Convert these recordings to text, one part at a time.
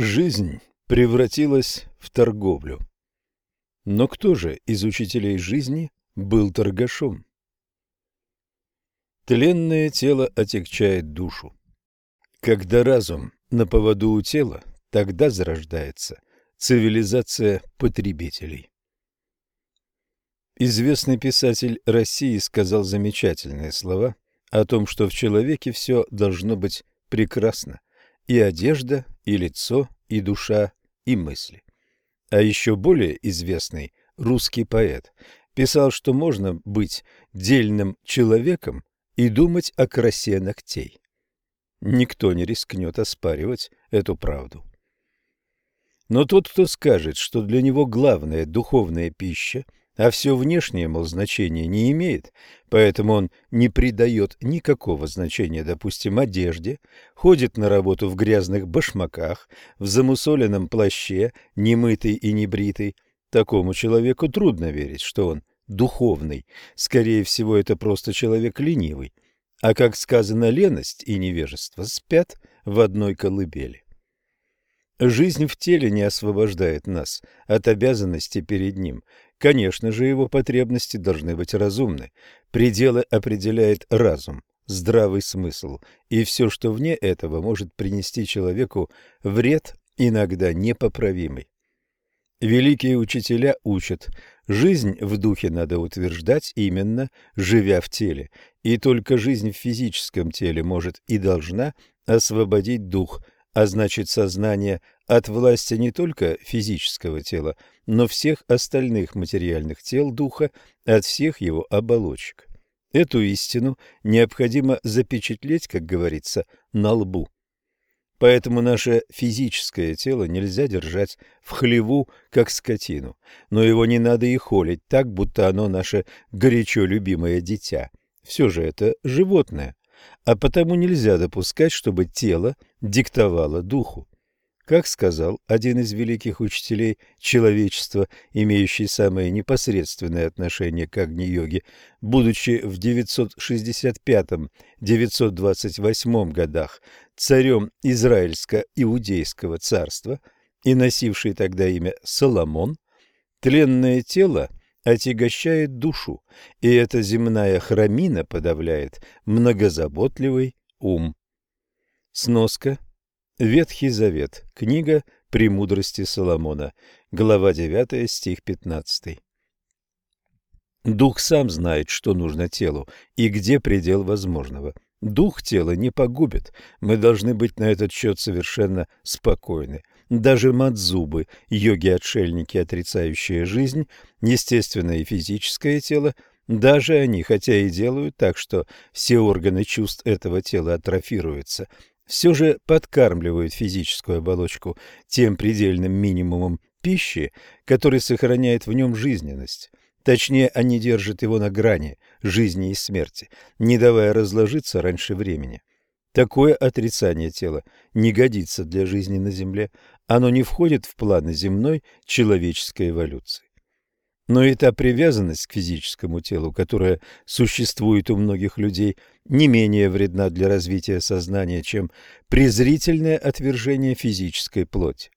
Жизнь превратилась в торговлю. Но кто же из учителей жизни был торгашом? Тленное тело отягчает душу. Когда разум на поводу у тела, тогда зарождается цивилизация потребителей. Известный писатель России сказал замечательные слова о том, что в человеке все должно быть прекрасно, и одежда, и лицо, и душа, и мысли. А еще более известный русский поэт писал, что можно быть дельным человеком и думать о красе ногтей. Никто не рискнет оспаривать эту правду. Но тот, кто скажет, что для него главная духовная пища – а все внешнее, мол, значения не имеет, поэтому он не придает никакого значения, допустим, одежде, ходит на работу в грязных башмаках, в замусоленном плаще, немытый и небритый. Такому человеку трудно верить, что он духовный. Скорее всего, это просто человек ленивый. А как сказано, леность и невежество спят в одной колыбели. Жизнь в теле не освобождает нас от обязанностей перед ним, Конечно же, его потребности должны быть разумны. Пределы определяет разум, здравый смысл, и все, что вне этого, может принести человеку вред, иногда непоправимый. Великие учителя учат, жизнь в духе надо утверждать именно, живя в теле, и только жизнь в физическом теле может и должна освободить дух, а значит сознание от власти не только физического тела, но всех остальных материальных тел духа, от всех его оболочек. Эту истину необходимо запечатлеть, как говорится, на лбу. Поэтому наше физическое тело нельзя держать в хлеву, как скотину, но его не надо и холить так, будто оно наше горячо любимое дитя. Все же это животное, а потому нельзя допускать, чтобы тело диктовало духу. Как сказал один из великих учителей человечества, имеющий самое непосредственное отношение к Агни-йоге, будучи в 965-928 годах царем Израильско-Иудейского царства и носивший тогда имя Соломон, тленное тело отягощает душу, и эта земная храмина подавляет многозаботливый ум. Сноска Ветхий Завет. Книга «Премудрости Соломона». Глава 9, стих 15. Дух сам знает, что нужно телу и где предел возможного. Дух тела не погубит. Мы должны быть на этот счет совершенно спокойны. Даже мадзубы, йоги-отшельники, отрицающие жизнь, естественное и физическое тело, даже они, хотя и делают так, что все органы чувств этого тела атрофируются, все же подкармливают физическую оболочку тем предельным минимумом пищи, который сохраняет в нем жизненность. Точнее, они держат его на грани жизни и смерти, не давая разложиться раньше времени. Такое отрицание тела не годится для жизни на Земле, оно не входит в планы земной человеческой эволюции. Но и та привязанность к физическому телу, которая существует у многих людей, не менее вредна для развития сознания, чем презрительное отвержение физической плоти.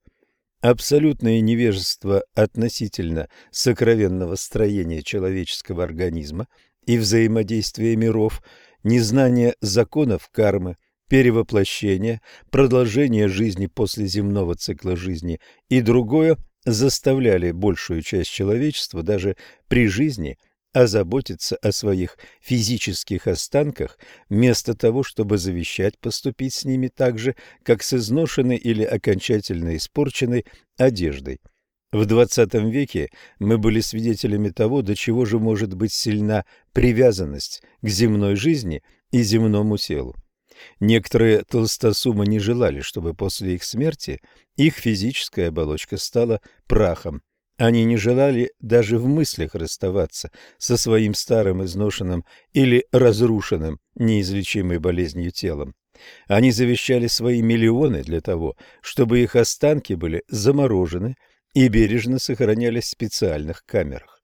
Абсолютное невежество относительно сокровенного строения человеческого организма и взаимодействия миров, незнание законов кармы, перевоплощения, продолжения жизни после земного цикла жизни и другое – заставляли большую часть человечества даже при жизни озаботиться о своих физических останках, вместо того, чтобы завещать поступить с ними так же, как с изношенной или окончательно испорченной одеждой. В XX веке мы были свидетелями того, до чего же может быть сильна привязанность к земной жизни и земному телу. Некоторые толстосумы не желали, чтобы после их смерти их физическая оболочка стала прахом. Они не желали даже в мыслях расставаться со своим старым изношенным или разрушенным неизлечимой болезнью телом. Они завещали свои миллионы для того, чтобы их останки были заморожены и бережно сохранялись в специальных камерах.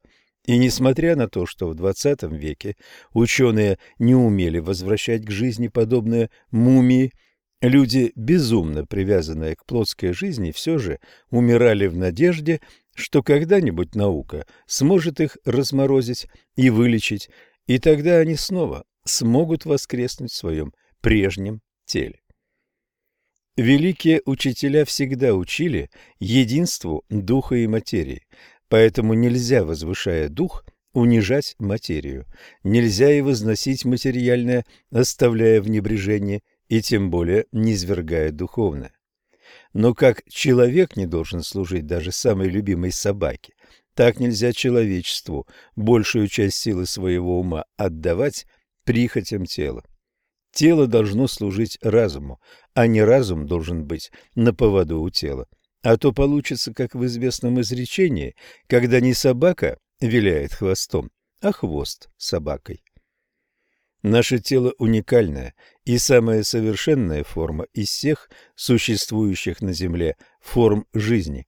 И несмотря на то, что в XX веке ученые не умели возвращать к жизни подобные мумии, Люди, безумно привязанные к плотской жизни, все же умирали в надежде, что когда-нибудь наука сможет их разморозить и вылечить, и тогда они снова смогут воскреснуть в своем прежнем теле. Великие учителя всегда учили единству духа и материи, поэтому нельзя, возвышая дух, унижать материю, нельзя и возносить материальное, оставляя в небрежении и тем более низвергая духовное. Но как человек не должен служить даже самой любимой собаке, так нельзя человечеству большую часть силы своего ума отдавать прихотям тела. Тело должно служить разуму, а не разум должен быть на поводу у тела. А то получится, как в известном изречении, когда не собака виляет хвостом, а хвост собакой. Наше тело уникальная и самая совершенная форма из всех существующих на Земле форм жизни.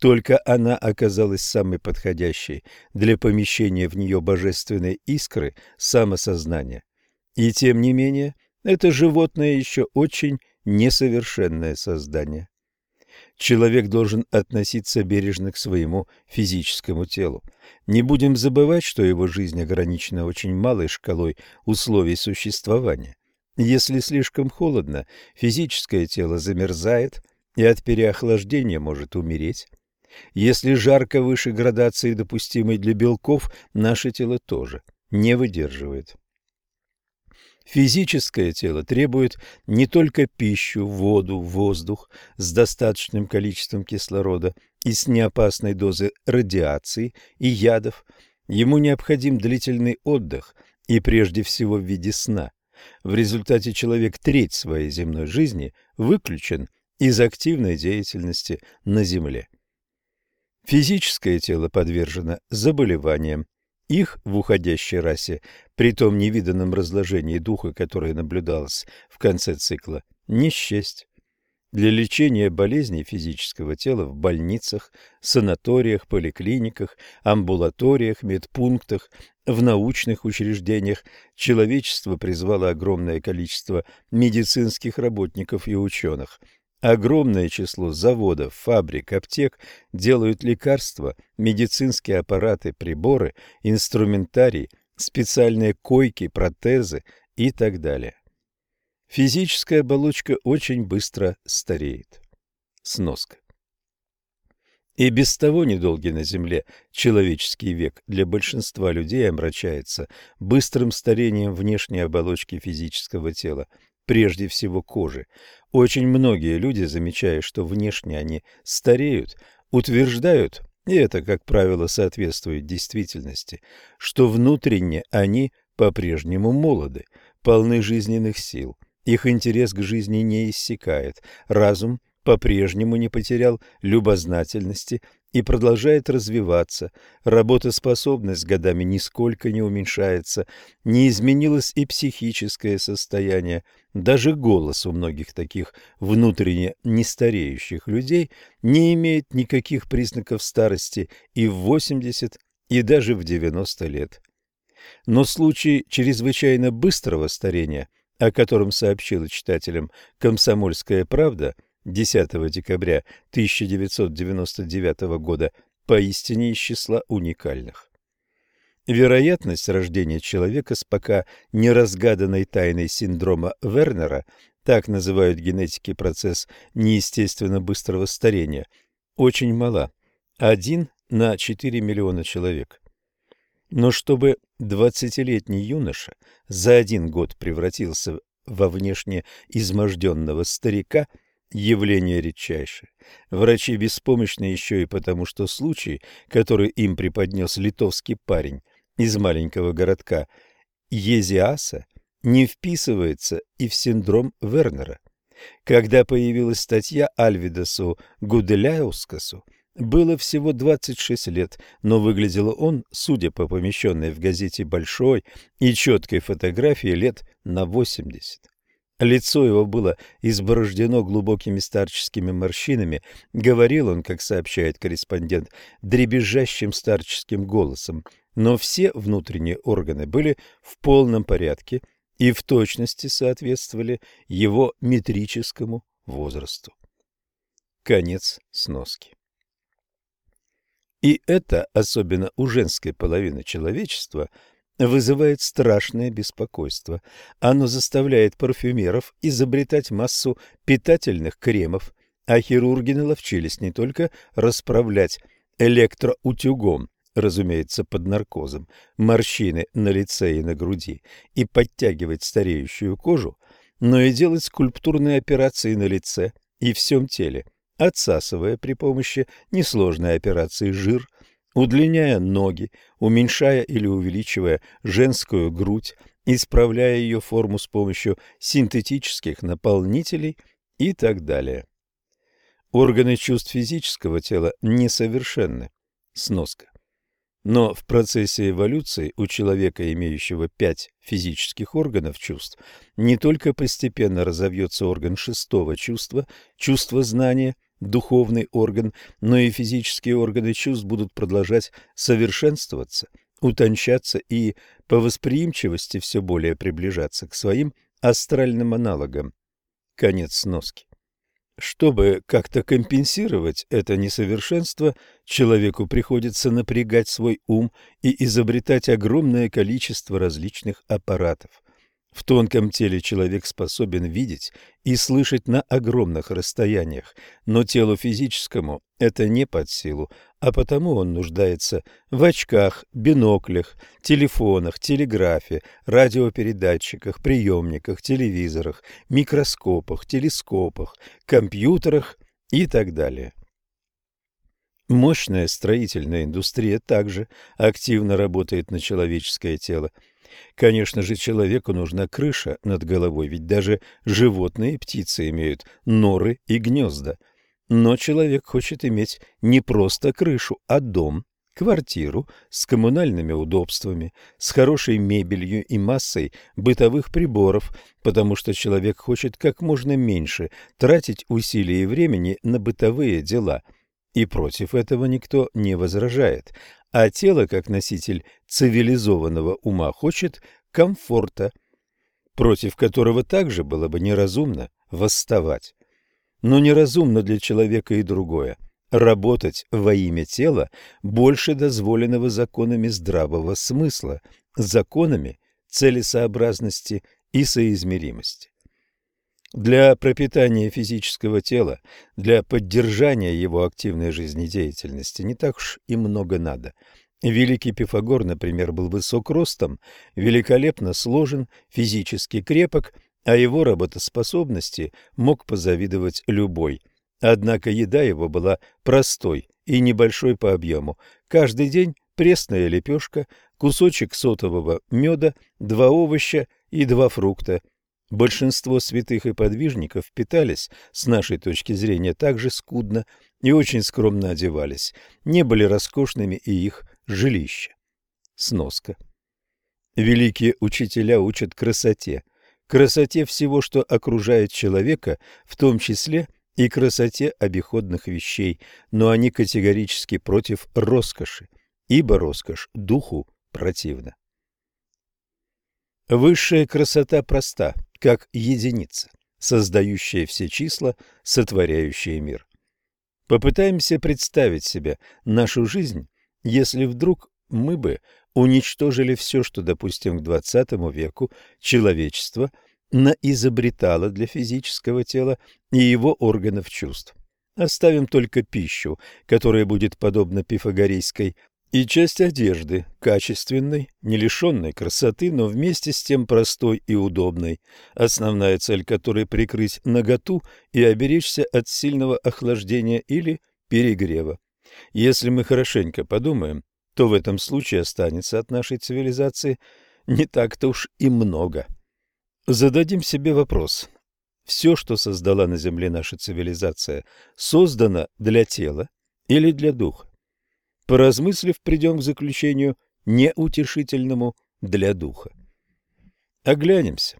Только она оказалась самой подходящей для помещения в нее божественной искры самосознания. И тем не менее, это животное еще очень несовершенное создание. Человек должен относиться бережно к своему физическому телу. Не будем забывать, что его жизнь ограничена очень малой шкалой условий существования. Если слишком холодно, физическое тело замерзает и от переохлаждения может умереть. Если жарко выше градации, допустимой для белков, наше тело тоже не выдерживает. Физическое тело требует не только пищу, воду, воздух с достаточным количеством кислорода и с неопасной дозой радиации и ядов. Ему необходим длительный отдых и прежде всего в виде сна. В результате человек треть своей земной жизни выключен из активной деятельности на Земле. Физическое тело подвержено заболеваниям, их в уходящей расе, при том невиданном разложении духа, которое наблюдалось в конце цикла, не счесть. Для лечения болезней физического тела в больницах, санаториях, поликлиниках, амбулаториях, медпунктах, в научных учреждениях человечество призвало огромное количество медицинских работников и ученых – Огромное число заводов, фабрик, аптек делают лекарства, медицинские аппараты, приборы, инструментарий, специальные койки, протезы и так далее. Физическая оболочка очень быстро стареет. Сноска. И без того недолгий на Земле человеческий век для большинства людей омрачается быстрым старением внешней оболочки физического тела – прежде всего кожи. Очень многие люди, замечая, что внешне они стареют, утверждают, и это, как правило, соответствует действительности, что внутренне они по-прежнему молоды, полны жизненных сил. Их интерес к жизни не иссякает, разум по-прежнему не потерял любознательности и продолжает развиваться, работоспособность годами нисколько не уменьшается, не изменилось и психическое состояние, даже голос у многих таких внутренне нестареющих людей не имеет никаких признаков старости и в 80, и даже в 90 лет. Но случай чрезвычайно быстрого старения, о котором сообщила читателям «Комсомольская правда», 10 декабря 1999 года поистине из числа уникальных. Вероятность рождения человека с пока неразгаданной тайной синдрома Вернера, так называют генетики процесс неестественно быстрого старения, очень мала – 1 на 4 миллиона человек. Но чтобы 20-летний юноша за один год превратился во внешне изможденного старика – явление редчайшее. Врачи беспомощны еще и потому, что случай, который им преподнес литовский парень из маленького городка Езиаса, не вписывается и в синдром Вернера. Когда появилась статья Альвидасу Гуделяускасу, было всего 26 лет, но выглядел он, судя по помещенной в газете большой и четкой фотографии, лет на 80. Лицо его было изборождено глубокими старческими морщинами. Говорил он, как сообщает корреспондент, дребезжащим старческим голосом. Но все внутренние органы были в полном порядке, и в точности соответствовали его метрическому возрасту. Конец сноски. И это, особенно у женской половины человечества, вызывает страшное беспокойство. Оно заставляет парфюмеров изобретать массу питательных кремов, а хирурги наловчились не только расправлять электроутюгом, разумеется, под наркозом, морщины на лице и на груди и подтягивать стареющую кожу, но и делать скульптурные операции на лице и всем теле, отсасывая при помощи несложной операции жир, удлиняя ноги, уменьшая или увеличивая женскую грудь, исправляя ее форму с помощью синтетических наполнителей и так далее. Органы чувств физического тела несовершенны. Сноска. Но в процессе эволюции у человека, имеющего пять физических органов чувств, не только постепенно разовьется орган шестого чувства, чувство знания, духовный орган, но и физические органы чувств будут продолжать совершенствоваться, утончаться и по восприимчивости все более приближаться к своим астральным аналогам. Конец сноски. Чтобы как-то компенсировать это несовершенство, человеку приходится напрягать свой ум и изобретать огромное количество различных аппаратов. В тонком теле человек способен видеть и слышать на огромных расстояниях, но телу физическому это не под силу, а потому он нуждается в очках, биноклях, телефонах, телеграфе, радиопередатчиках, приемниках, телевизорах, микроскопах, телескопах, компьютерах и так далее. Мощная строительная индустрия также активно работает на человеческое тело. Конечно же, человеку нужна крыша над головой, ведь даже животные и птицы имеют норы и гнезда. Но человек хочет иметь не просто крышу, а дом, квартиру с коммунальными удобствами, с хорошей мебелью и массой бытовых приборов, потому что человек хочет как можно меньше тратить усилий и времени на бытовые дела. И против этого никто не возражает а тело, как носитель цивилизованного ума, хочет комфорта, против которого также было бы неразумно восставать. Но неразумно для человека и другое – работать во имя тела больше дозволенного законами здравого смысла, законами целесообразности и соизмеримости. Для пропитания физического тела, для поддержания его активной жизнедеятельности не так уж и много надо. Великий Пифагор, например, был высок ростом, великолепно сложен, физически крепок, а его работоспособности мог позавидовать любой. Однако еда его была простой и небольшой по объему. Каждый день пресная лепешка, кусочек сотового меда, два овоща и два фрукта – Большинство святых и подвижников питались, с нашей точки зрения, так же скудно и очень скромно одевались. Не были роскошными и их жилища. Сноска. Великие учителя учат красоте. Красоте всего, что окружает человека, в том числе и красоте обиходных вещей, но они категорически против роскоши, ибо роскошь духу противна. Высшая красота проста – как единица, создающая все числа, сотворяющие мир. Попытаемся представить себе нашу жизнь, если вдруг мы бы уничтожили все, что, допустим, к XX веку человечество наизобретало для физического тела и его органов чувств. Оставим только пищу, которая будет подобна пифагорейской и часть одежды, качественной, не лишенной красоты, но вместе с тем простой и удобной, основная цель которой прикрыть наготу и оберечься от сильного охлаждения или перегрева. Если мы хорошенько подумаем, то в этом случае останется от нашей цивилизации не так-то уж и много. Зададим себе вопрос. Все, что создала на Земле наша цивилизация, создано для тела или для духа? Поразмыслив, придем к заключению неутешительному для духа. Оглянемся.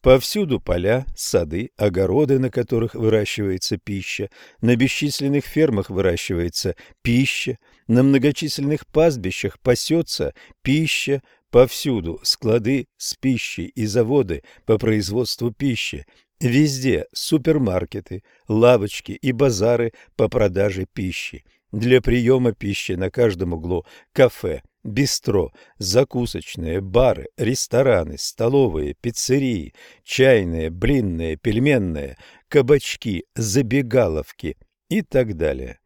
Повсюду поля, сады, огороды, на которых выращивается пища, на бесчисленных фермах выращивается пища, на многочисленных пастбищах пасется пища, Повсюду склады с пищей и заводы по производству пищи. Везде супермаркеты, лавочки и базары по продаже пищи. Для приема пищи на каждом углу кафе, бистро, закусочные, бары, рестораны, столовые, пиццерии, чайные, блинные, пельменные, кабачки, забегаловки и так далее.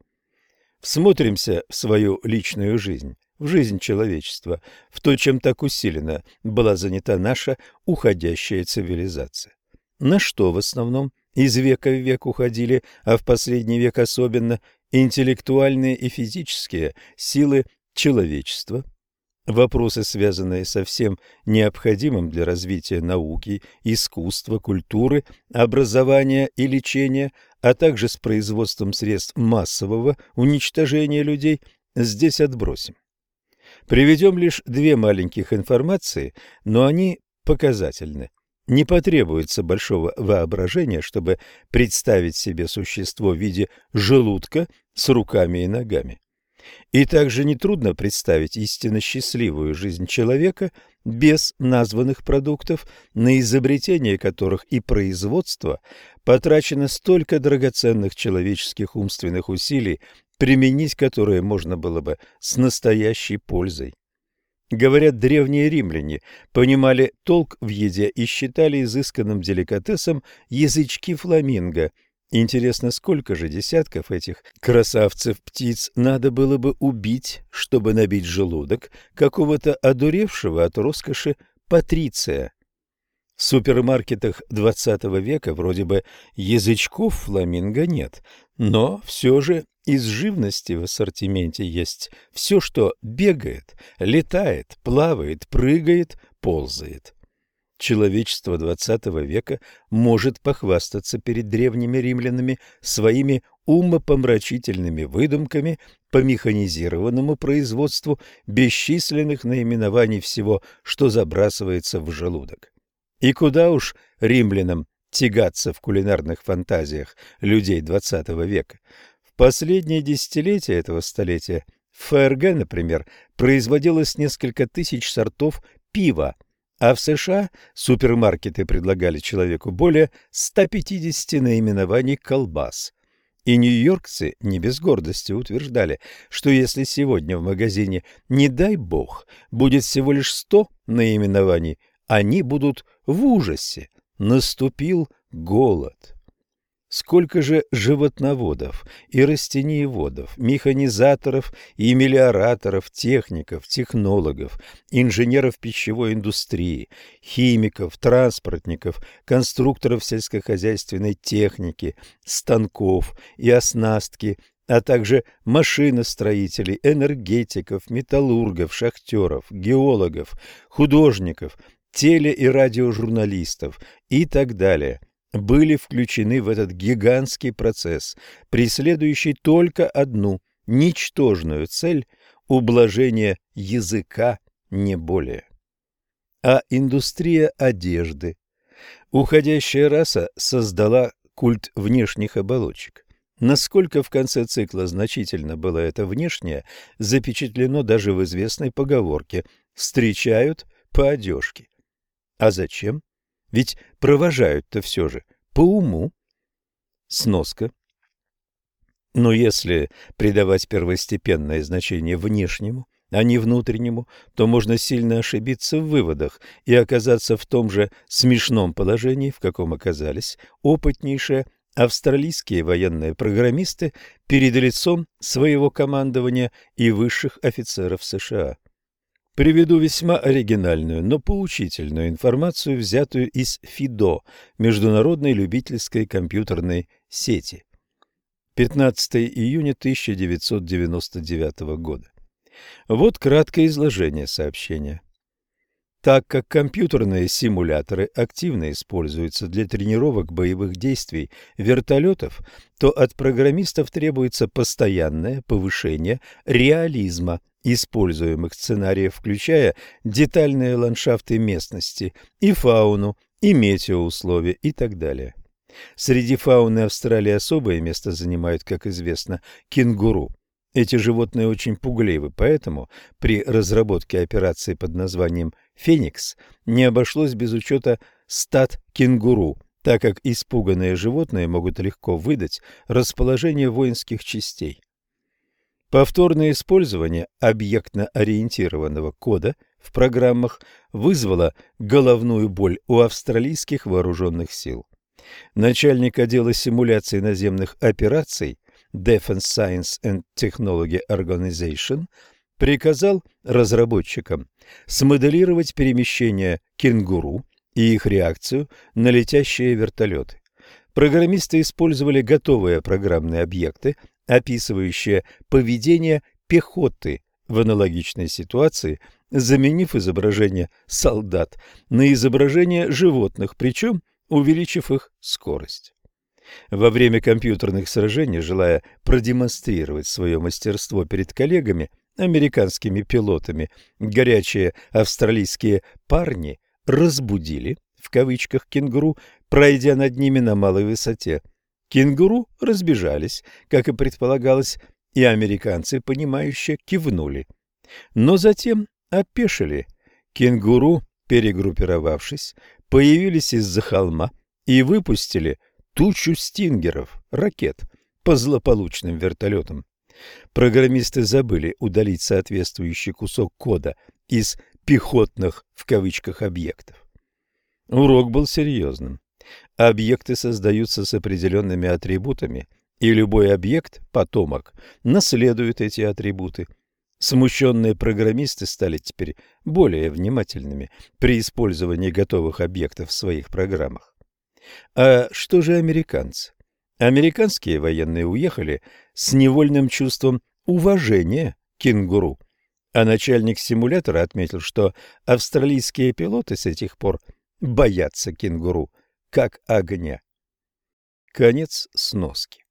Всмотримся в свою личную жизнь, в жизнь человечества, в то, чем так усиленно была занята наша уходящая цивилизация. На что в основном из века в век уходили, а в последний век особенно, интеллектуальные и физические силы человечества, вопросы, связанные со всем необходимым для развития науки, искусства, культуры, образования и лечения, а также с производством средств массового уничтожения людей, здесь отбросим. Приведем лишь две маленьких информации, но они показательны. Не потребуется большого воображения, чтобы представить себе существо в виде желудка с руками и ногами. И также нетрудно представить истинно счастливую жизнь человека без названных продуктов, на изобретение которых и производство потрачено столько драгоценных человеческих умственных усилий, применить которые можно было бы с настоящей пользой. Говорят, древние римляне понимали толк в еде и считали изысканным деликатесом язычки фламинго. Интересно, сколько же десятков этих красавцев-птиц надо было бы убить, чтобы набить желудок какого-то одуревшего от роскоши патриция? В супермаркетах XX века вроде бы язычков фламинго нет, но все же из живности в ассортименте есть все, что бегает, летает, плавает, прыгает, ползает. Человечество XX века может похвастаться перед древними римлянами своими умопомрачительными выдумками по механизированному производству бесчисленных наименований всего, что забрасывается в желудок. И куда уж римлянам тягаться в кулинарных фантазиях людей XX века. Последние десятилетия этого столетия в ФРГ, например, производилось несколько тысяч сортов пива, а в США супермаркеты предлагали человеку более 150 наименований колбас. И нью-йоркцы не без гордости утверждали, что если сегодня в магазине, не дай бог, будет всего лишь 100 наименований, они будут в ужасе. Наступил голод. Сколько же животноводов и растениеводов, механизаторов и мелиораторов, техников, технологов, инженеров пищевой индустрии, химиков, транспортников, конструкторов сельскохозяйственной техники, станков и оснастки, а также машиностроителей, энергетиков, металлургов, шахтеров, геологов, художников, теле- и радиожурналистов и так далее – были включены в этот гигантский процесс, преследующий только одну ничтожную цель – ублажение языка, не более. А индустрия одежды. Уходящая раса создала культ внешних оболочек. Насколько в конце цикла значительно было это внешнее, запечатлено даже в известной поговорке «встречают по одежке». А зачем? Ведь провожают-то все же по уму. Сноска. Но если придавать первостепенное значение внешнему, а не внутреннему, то можно сильно ошибиться в выводах и оказаться в том же смешном положении, в каком оказались опытнейшие австралийские военные программисты перед лицом своего командования и высших офицеров США. Приведу весьма оригинальную, но поучительную информацию, взятую из ФИДО, Международной любительской компьютерной сети. 15 июня 1999 года. Вот краткое изложение сообщения. Так как компьютерные симуляторы активно используются для тренировок боевых действий вертолетов, то от программистов требуется постоянное повышение реализма используемых сценариев, включая детальные ландшафты местности, и фауну, и метеоусловия и так далее. Среди фауны Австралии особое место занимают, как известно, кенгуру. Эти животные очень пугливы, поэтому при разработке операции под названием «Феникс» не обошлось без учета стад кенгуру, так как испуганные животные могут легко выдать расположение воинских частей. Повторное использование объектно-ориентированного кода в программах вызвало головную боль у австралийских вооруженных сил. Начальник отдела симуляции наземных операций Defense Science and Technology Organization приказал разработчикам смоделировать перемещение кенгуру и их реакцию на летящие вертолеты. Программисты использовали готовые программные объекты, описывающие поведение пехоты в аналогичной ситуации, заменив изображение солдат на изображение животных, причем увеличив их скорость. Во время компьютерных сражений, желая продемонстрировать свое мастерство перед коллегами, американскими пилотами, горячие австралийские парни разбудили, в кавычках, кенгуру, пройдя над ними на малой высоте. Кенгуру разбежались, как и предполагалось, и американцы, понимающе кивнули. Но затем опешили. Кенгуру, перегруппировавшись, появились из-за холма и выпустили тучу стингеров, ракет, по злополучным вертолетам. Программисты забыли удалить соответствующий кусок кода из «пехотных» в кавычках объектов. Урок был серьезным. Объекты создаются с определенными атрибутами, и любой объект, потомок, наследует эти атрибуты. Смущенные программисты стали теперь более внимательными при использовании готовых объектов в своих программах. А что же американцы? Американские военные уехали с невольным чувством уважения кенгуру, а начальник симулятора отметил, что австралийские пилоты с этих пор боятся кенгуру, как огня. Конец сноски.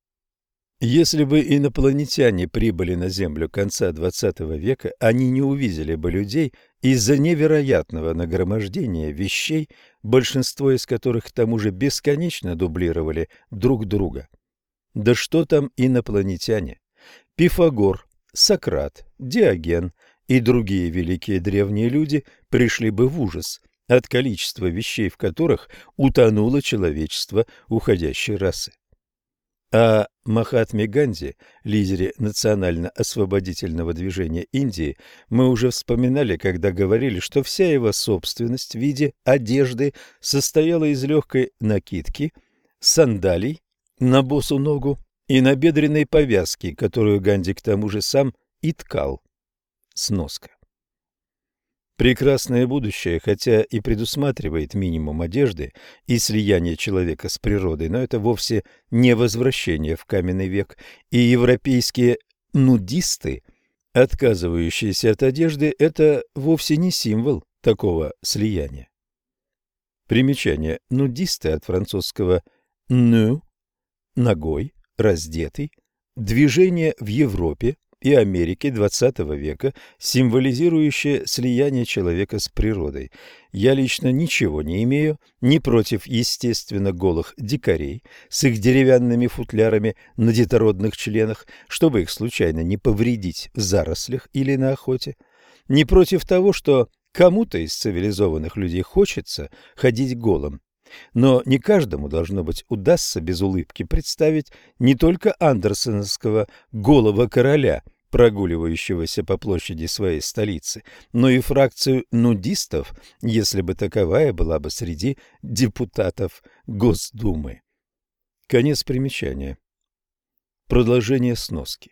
Если бы инопланетяне прибыли на Землю конца XX века, они не увидели бы людей из-за невероятного нагромождения вещей, большинство из которых к тому же бесконечно дублировали друг друга. Да что там инопланетяне? Пифагор, Сократ, Диоген и другие великие древние люди пришли бы в ужас от количества вещей, в которых утонуло человечество уходящей расы. А Махатме Ганди, лидере национально-освободительного движения Индии, мы уже вспоминали, когда говорили, что вся его собственность в виде одежды состояла из легкой накидки, сандалий на босу ногу и набедренной повязки, которую Ганди к тому же сам и ткал. Сноска. Прекрасное будущее, хотя и предусматривает минимум одежды и слияние человека с природой, но это вовсе не возвращение в каменный век, и европейские нудисты, отказывающиеся от одежды, это вовсе не символ такого слияния. Примечание. Нудисты от французского «nu» – ногой, раздетый, движение в Европе и Америки XX века, символизирующее слияние человека с природой. Я лично ничего не имею ни против естественно голых дикарей с их деревянными футлярами на детородных членах, чтобы их случайно не повредить в зарослях или на охоте, ни против того, что кому-то из цивилизованных людей хочется ходить голым. Но не каждому, должно быть, удастся без улыбки представить не только андерсоновского голого короля, прогуливающегося по площади своей столицы, но и фракцию нудистов, если бы таковая была бы среди депутатов Госдумы. Конец примечания. Продолжение сноски.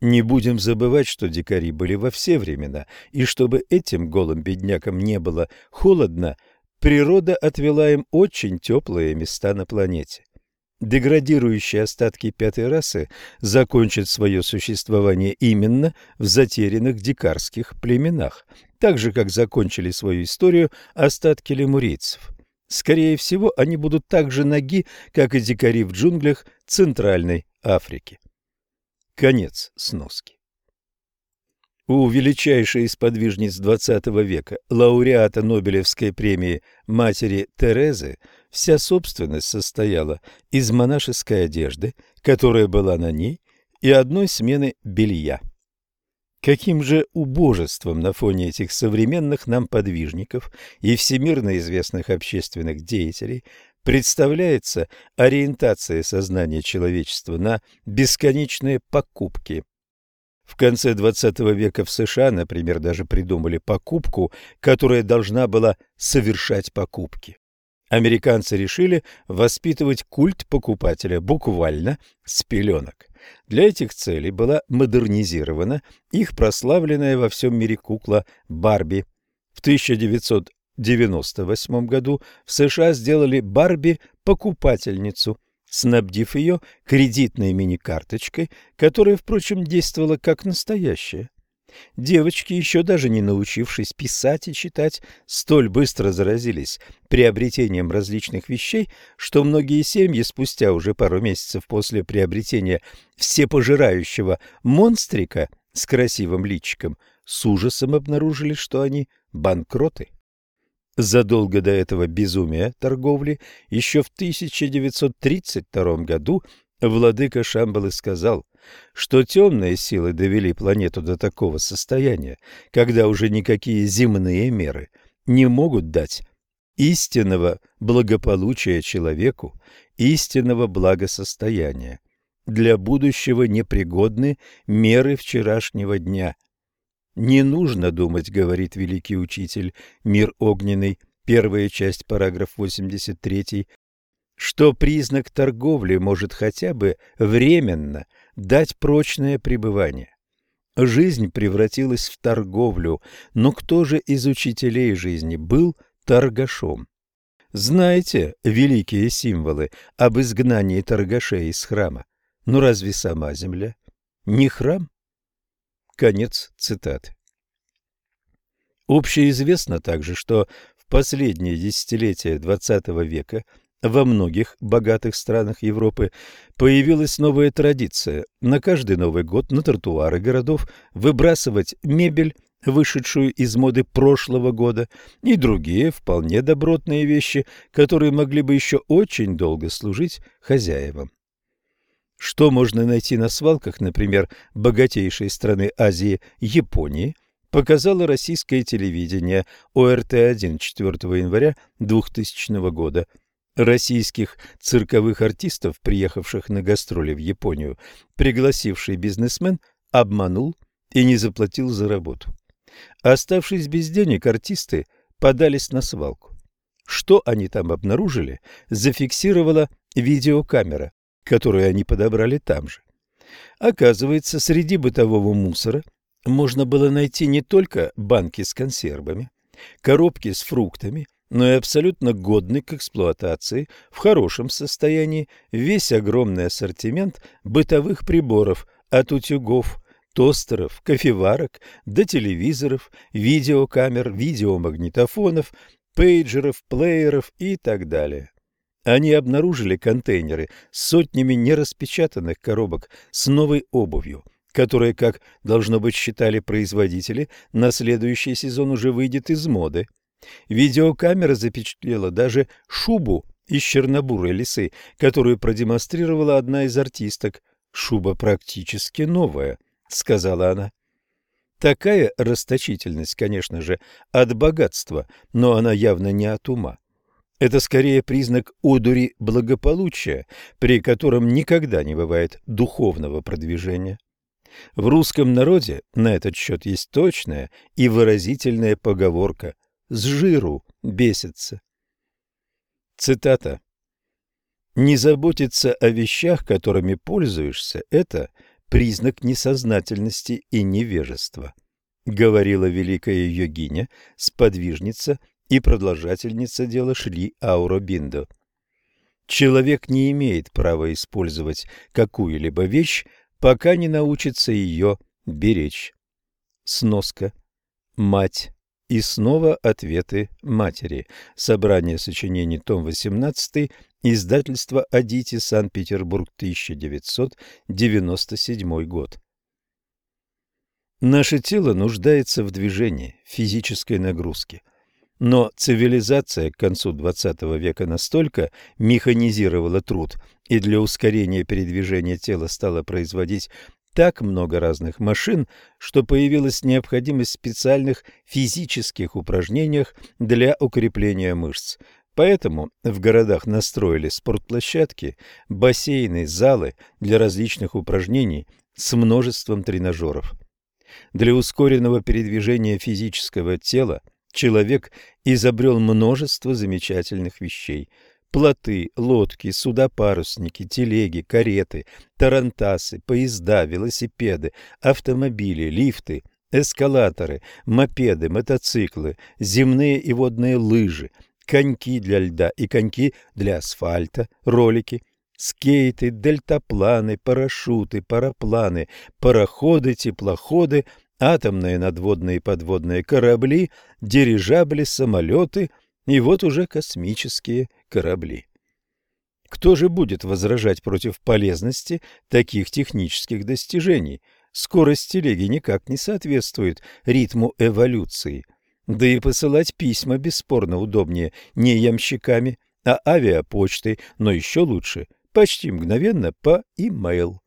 Не будем забывать, что дикари были во все времена, и чтобы этим голым беднякам не было холодно, природа отвела им очень теплые места на планете. Деградирующие остатки пятой расы закончат свое существование именно в затерянных дикарских племенах, так же, как закончили свою историю остатки лемурийцев. Скорее всего, они будут так же ноги, как и дикари в джунглях Центральной Африки. Конец сноски. У величайшей из подвижниц XX века, лауреата Нобелевской премии матери Терезы, вся собственность состояла из монашеской одежды, которая была на ней, и одной смены белья. Каким же убожеством на фоне этих современных нам подвижников и всемирно известных общественных деятелей представляется ориентация сознания человечества на бесконечные покупки. В конце XX века в США, например, даже придумали покупку, которая должна была совершать покупки. Американцы решили воспитывать культ покупателя буквально с пеленок. Для этих целей была модернизирована их прославленная во всем мире кукла Барби. В 1998 году в США сделали Барби-покупательницу, снабдив ее кредитной мини-карточкой, которая, впрочем, действовала как настоящая. Девочки, еще даже не научившись писать и читать, столь быстро заразились приобретением различных вещей, что многие семьи спустя уже пару месяцев после приобретения всепожирающего монстрика с красивым личиком с ужасом обнаружили, что они банкроты. Задолго до этого безумия торговли, еще в 1932 году, владыка Шамбалы сказал – что темные силы довели планету до такого состояния, когда уже никакие земные меры не могут дать истинного благополучия человеку, истинного благосостояния. Для будущего непригодны меры вчерашнего дня. «Не нужно думать, — говорит великий учитель, мир огненный, первая часть, параграф 83, что признак торговли может хотя бы временно дать прочное пребывание. Жизнь превратилась в торговлю, но кто же из учителей жизни был торгашом? Знаете великие символы об изгнании торгашей из храма? Но разве сама земля не храм? Конец цитаты. Общеизвестно также, что в последние десятилетия XX века – во многих богатых странах Европы появилась новая традиция на каждый Новый год на тротуары городов выбрасывать мебель, вышедшую из моды прошлого года, и другие вполне добротные вещи, которые могли бы еще очень долго служить хозяевам. Что можно найти на свалках, например, богатейшей страны Азии Японии, показало российское телевидение ОРТ-1 4 января 2000 года – российских цирковых артистов, приехавших на гастроли в Японию, пригласивший бизнесмен обманул и не заплатил за работу. Оставшись без денег, артисты подались на свалку. Что они там обнаружили, зафиксировала видеокамера, которую они подобрали там же. Оказывается, среди бытового мусора можно было найти не только банки с консервами, коробки с фруктами, но и абсолютно годный к эксплуатации, в хорошем состоянии, весь огромный ассортимент бытовых приборов от утюгов, тостеров, кофеварок до телевизоров, видеокамер, видеомагнитофонов, пейджеров, плееров и так далее. Они обнаружили контейнеры с сотнями нераспечатанных коробок с новой обувью, которая, как должно быть считали производители, на следующий сезон уже выйдет из моды. Видеокамера запечатлела даже шубу из чернобурой лисы, которую продемонстрировала одна из артисток. «Шуба практически новая», — сказала она. Такая расточительность, конечно же, от богатства, но она явно не от ума. Это скорее признак одури благополучия, при котором никогда не бывает духовного продвижения. В русском народе на этот счет есть точная и выразительная поговорка с жиру бесится. Цитата. «Не заботиться о вещах, которыми пользуешься, это признак несознательности и невежества», говорила великая йогиня, сподвижница и продолжательница дела Шри Ауробиндо. Человек не имеет права использовать какую-либо вещь, пока не научится ее беречь. Сноска. Мать. И снова ответы матери. Собрание сочинений, том 18, издательство Адити, Санкт-Петербург, 1997 год. Наше тело нуждается в движении, физической нагрузке. Но цивилизация к концу XX века настолько механизировала труд и для ускорения передвижения тела стала производить так много разных машин, что появилась необходимость в специальных физических упражнениях для укрепления мышц. Поэтому в городах настроили спортплощадки, бассейны, залы для различных упражнений с множеством тренажеров. Для ускоренного передвижения физического тела человек изобрел множество замечательных вещей – плоты, лодки, суда-парусники, телеги, кареты, тарантасы, поезда, велосипеды, автомобили, лифты, эскалаторы, мопеды, мотоциклы, земные и водные лыжи, коньки для льда и коньки для асфальта, ролики, скейты, дельтапланы, парашюты, парапланы, пароходы, теплоходы, атомные надводные и подводные корабли, дирижабли, самолеты – и вот уже космические корабли. Кто же будет возражать против полезности таких технических достижений? Скорость телеги никак не соответствует ритму эволюции. Да и посылать письма бесспорно удобнее не ямщиками, а авиапочтой, но еще лучше почти мгновенно по имейл.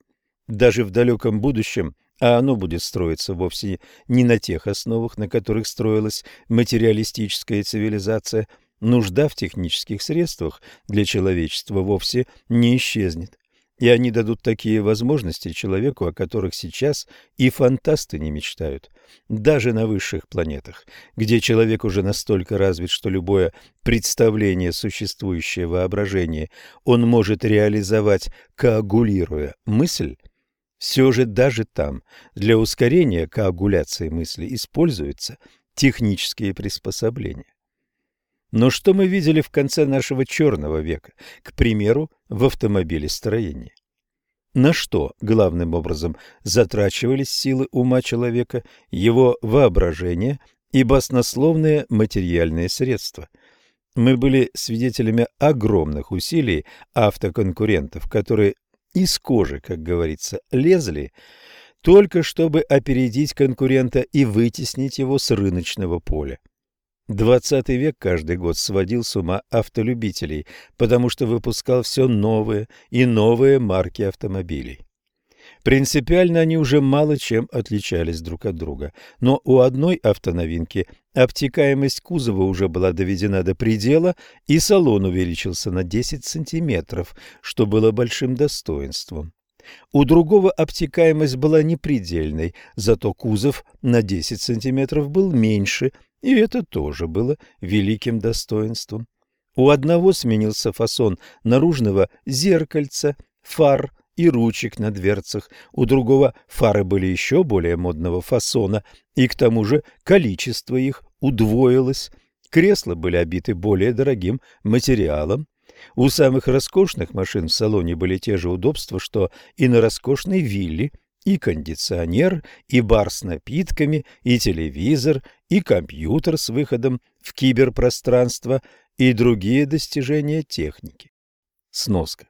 Даже в далеком будущем – а оно будет строиться вовсе не на тех основах, на которых строилась материалистическая цивилизация, нужда в технических средствах для человечества вовсе не исчезнет. И они дадут такие возможности человеку, о которых сейчас и фантасты не мечтают. Даже на высших планетах, где человек уже настолько развит, что любое представление, существующее воображение, он может реализовать, коагулируя мысль, все же даже там для ускорения коагуляции мысли используются технические приспособления. Но что мы видели в конце нашего черного века, к примеру, в автомобилестроении? На что главным образом затрачивались силы ума человека, его воображение и баснословные материальные средства? Мы были свидетелями огромных усилий автоконкурентов, которые из кожи, как говорится, лезли, только чтобы опередить конкурента и вытеснить его с рыночного поля. Двадцатый век каждый год сводил с ума автолюбителей, потому что выпускал все новые и новые марки автомобилей. Принципиально они уже мало чем отличались друг от друга, но у одной автоновинки обтекаемость кузова уже была доведена до предела, и салон увеличился на 10 сантиметров, что было большим достоинством. У другого обтекаемость была непредельной, зато кузов на 10 сантиметров был меньше, и это тоже было великим достоинством. У одного сменился фасон наружного зеркальца, фар и ручек на дверцах, у другого фары были еще более модного фасона, и к тому же количество их удвоилось. Кресла были обиты более дорогим материалом. У самых роскошных машин в салоне были те же удобства, что и на роскошной вилле, и кондиционер, и бар с напитками, и телевизор, и компьютер с выходом в киберпространство, и другие достижения техники. Сноска.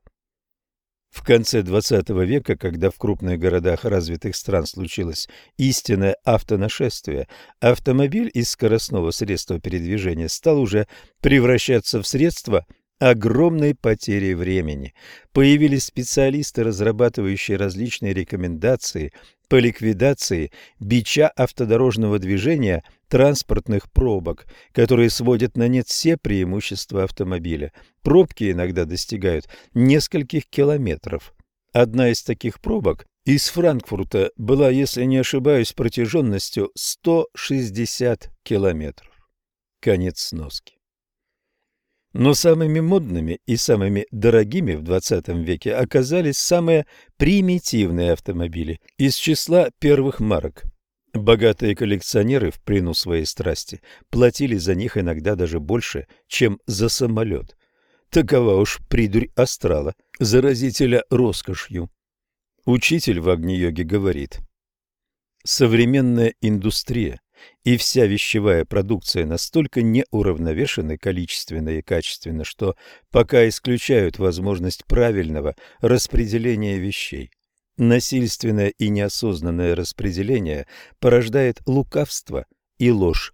В конце XX века, когда в крупных городах развитых стран случилось истинное автонашествие, автомобиль из скоростного средства передвижения стал уже превращаться в средство огромной потери времени. Появились специалисты, разрабатывающие различные рекомендации по ликвидации бича автодорожного движения транспортных пробок, которые сводят на нет все преимущества автомобиля. Пробки иногда достигают нескольких километров. Одна из таких пробок из Франкфурта была, если не ошибаюсь, протяженностью 160 километров. Конец сноски. Но самыми модными и самыми дорогими в XX веке оказались самые примитивные автомобили из числа первых марок. Богатые коллекционеры в плену своей страсти платили за них иногда даже больше, чем за самолет. Такова уж придурь астрала, заразителя роскошью. Учитель в Агни-йоге говорит, современная индустрия и вся вещевая продукция настолько неуравновешены количественно и качественно, что пока исключают возможность правильного распределения вещей. Насильственное и неосознанное распределение порождает лукавство и ложь.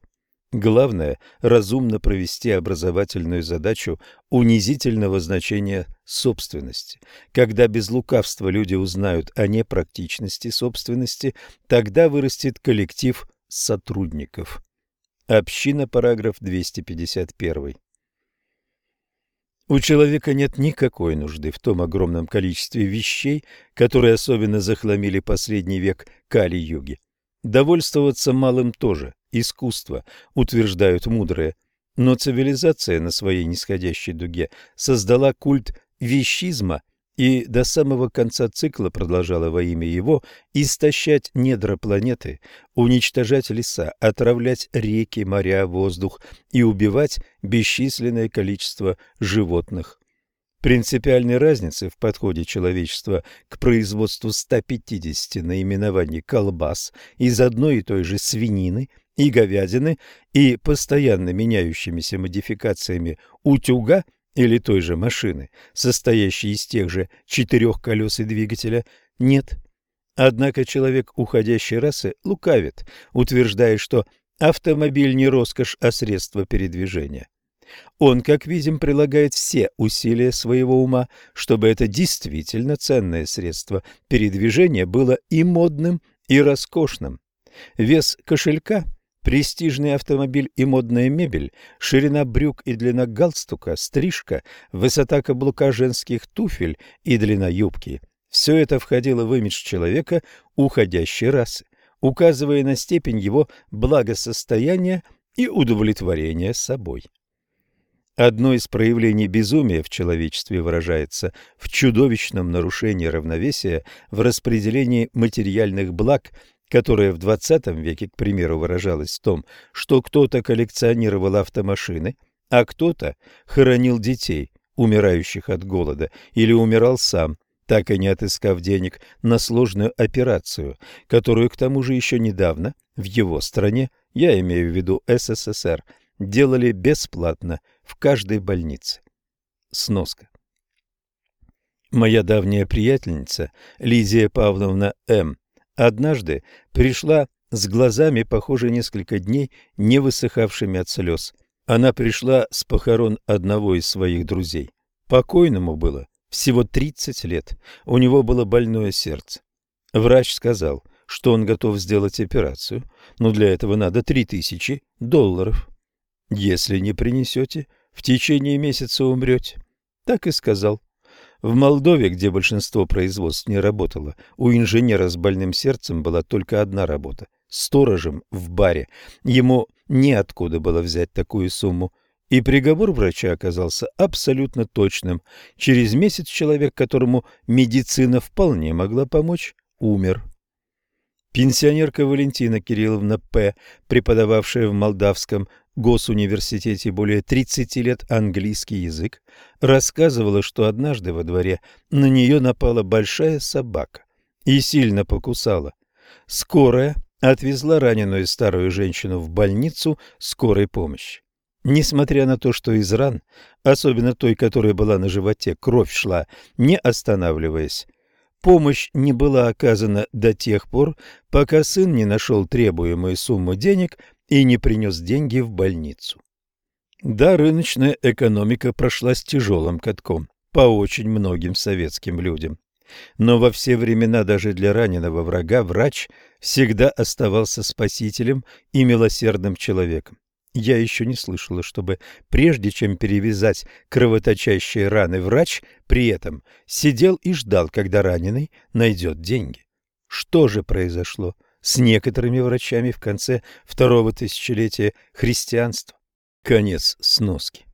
Главное – разумно провести образовательную задачу унизительного значения собственности. Когда без лукавства люди узнают о непрактичности собственности, тогда вырастет коллектив сотрудников. Община, параграф 251. У человека нет никакой нужды в том огромном количестве вещей, которые особенно захламили последний век Кали-юги. Довольствоваться малым тоже искусство, утверждают мудрые, но цивилизация на своей нисходящей дуге создала культ вещизма и до самого конца цикла продолжала во имя его истощать недра планеты, уничтожать леса, отравлять реки, моря, воздух и убивать бесчисленное количество животных. Принципиальной разницы в подходе человечества к производству 150 наименований колбас из одной и той же свинины и говядины и постоянно меняющимися модификациями утюга или той же машины, состоящей из тех же четырех колес и двигателя, нет. Однако человек уходящей расы лукавит, утверждая, что автомобиль не роскошь, а средство передвижения. Он, как видим, прилагает все усилия своего ума, чтобы это действительно ценное средство передвижения было и модным, и роскошным. Вес кошелька Престижный автомобиль и модная мебель, ширина брюк и длина галстука, стрижка, высота каблука женских туфель и длина юбки – все это входило в имидж человека уходящей расы, указывая на степень его благосостояния и удовлетворения собой. Одно из проявлений безумия в человечестве выражается в чудовищном нарушении равновесия в распределении материальных благ которая в XX веке, к примеру, выражалась в том, что кто-то коллекционировал автомашины, а кто-то хоронил детей, умирающих от голода, или умирал сам, так и не отыскав денег на сложную операцию, которую к тому же еще недавно в его стране, я имею в виду СССР, делали бесплатно в каждой больнице. Сноска. Моя давняя приятельница Лидия Павловна М Однажды пришла с глазами, похоже, несколько дней не высыхавшими от слез. Она пришла с похорон одного из своих друзей. Покойному было всего 30 лет, у него было больное сердце. Врач сказал, что он готов сделать операцию, но для этого надо 3000 долларов. Если не принесете, в течение месяца умрете. Так и сказал. В Молдове, где большинство производств не работало, у инженера с больным сердцем была только одна работа – сторожем в баре. Ему неоткуда было взять такую сумму. И приговор врача оказался абсолютно точным. Через месяц человек, которому медицина вполне могла помочь, умер. Пенсионерка Валентина Кирилловна П., преподававшая в Молдавском госуниверситете более 30 лет английский язык, рассказывала, что однажды во дворе на нее напала большая собака и сильно покусала. Скорая отвезла раненую старую женщину в больницу скорой помощи. Несмотря на то, что из ран, особенно той, которая была на животе, кровь шла, не останавливаясь, помощь не была оказана до тех пор, пока сын не нашел требуемую сумму денег и не принес деньги в больницу. Да, рыночная экономика прошла с тяжелым катком по очень многим советским людям. Но во все времена даже для раненого врага врач всегда оставался спасителем и милосердным человеком. Я еще не слышала, чтобы прежде чем перевязать кровоточащие раны, врач при этом сидел и ждал, когда раненый найдет деньги. Что же произошло? С некоторыми врачами в конце второго тысячелетия христианства. Конец сноски.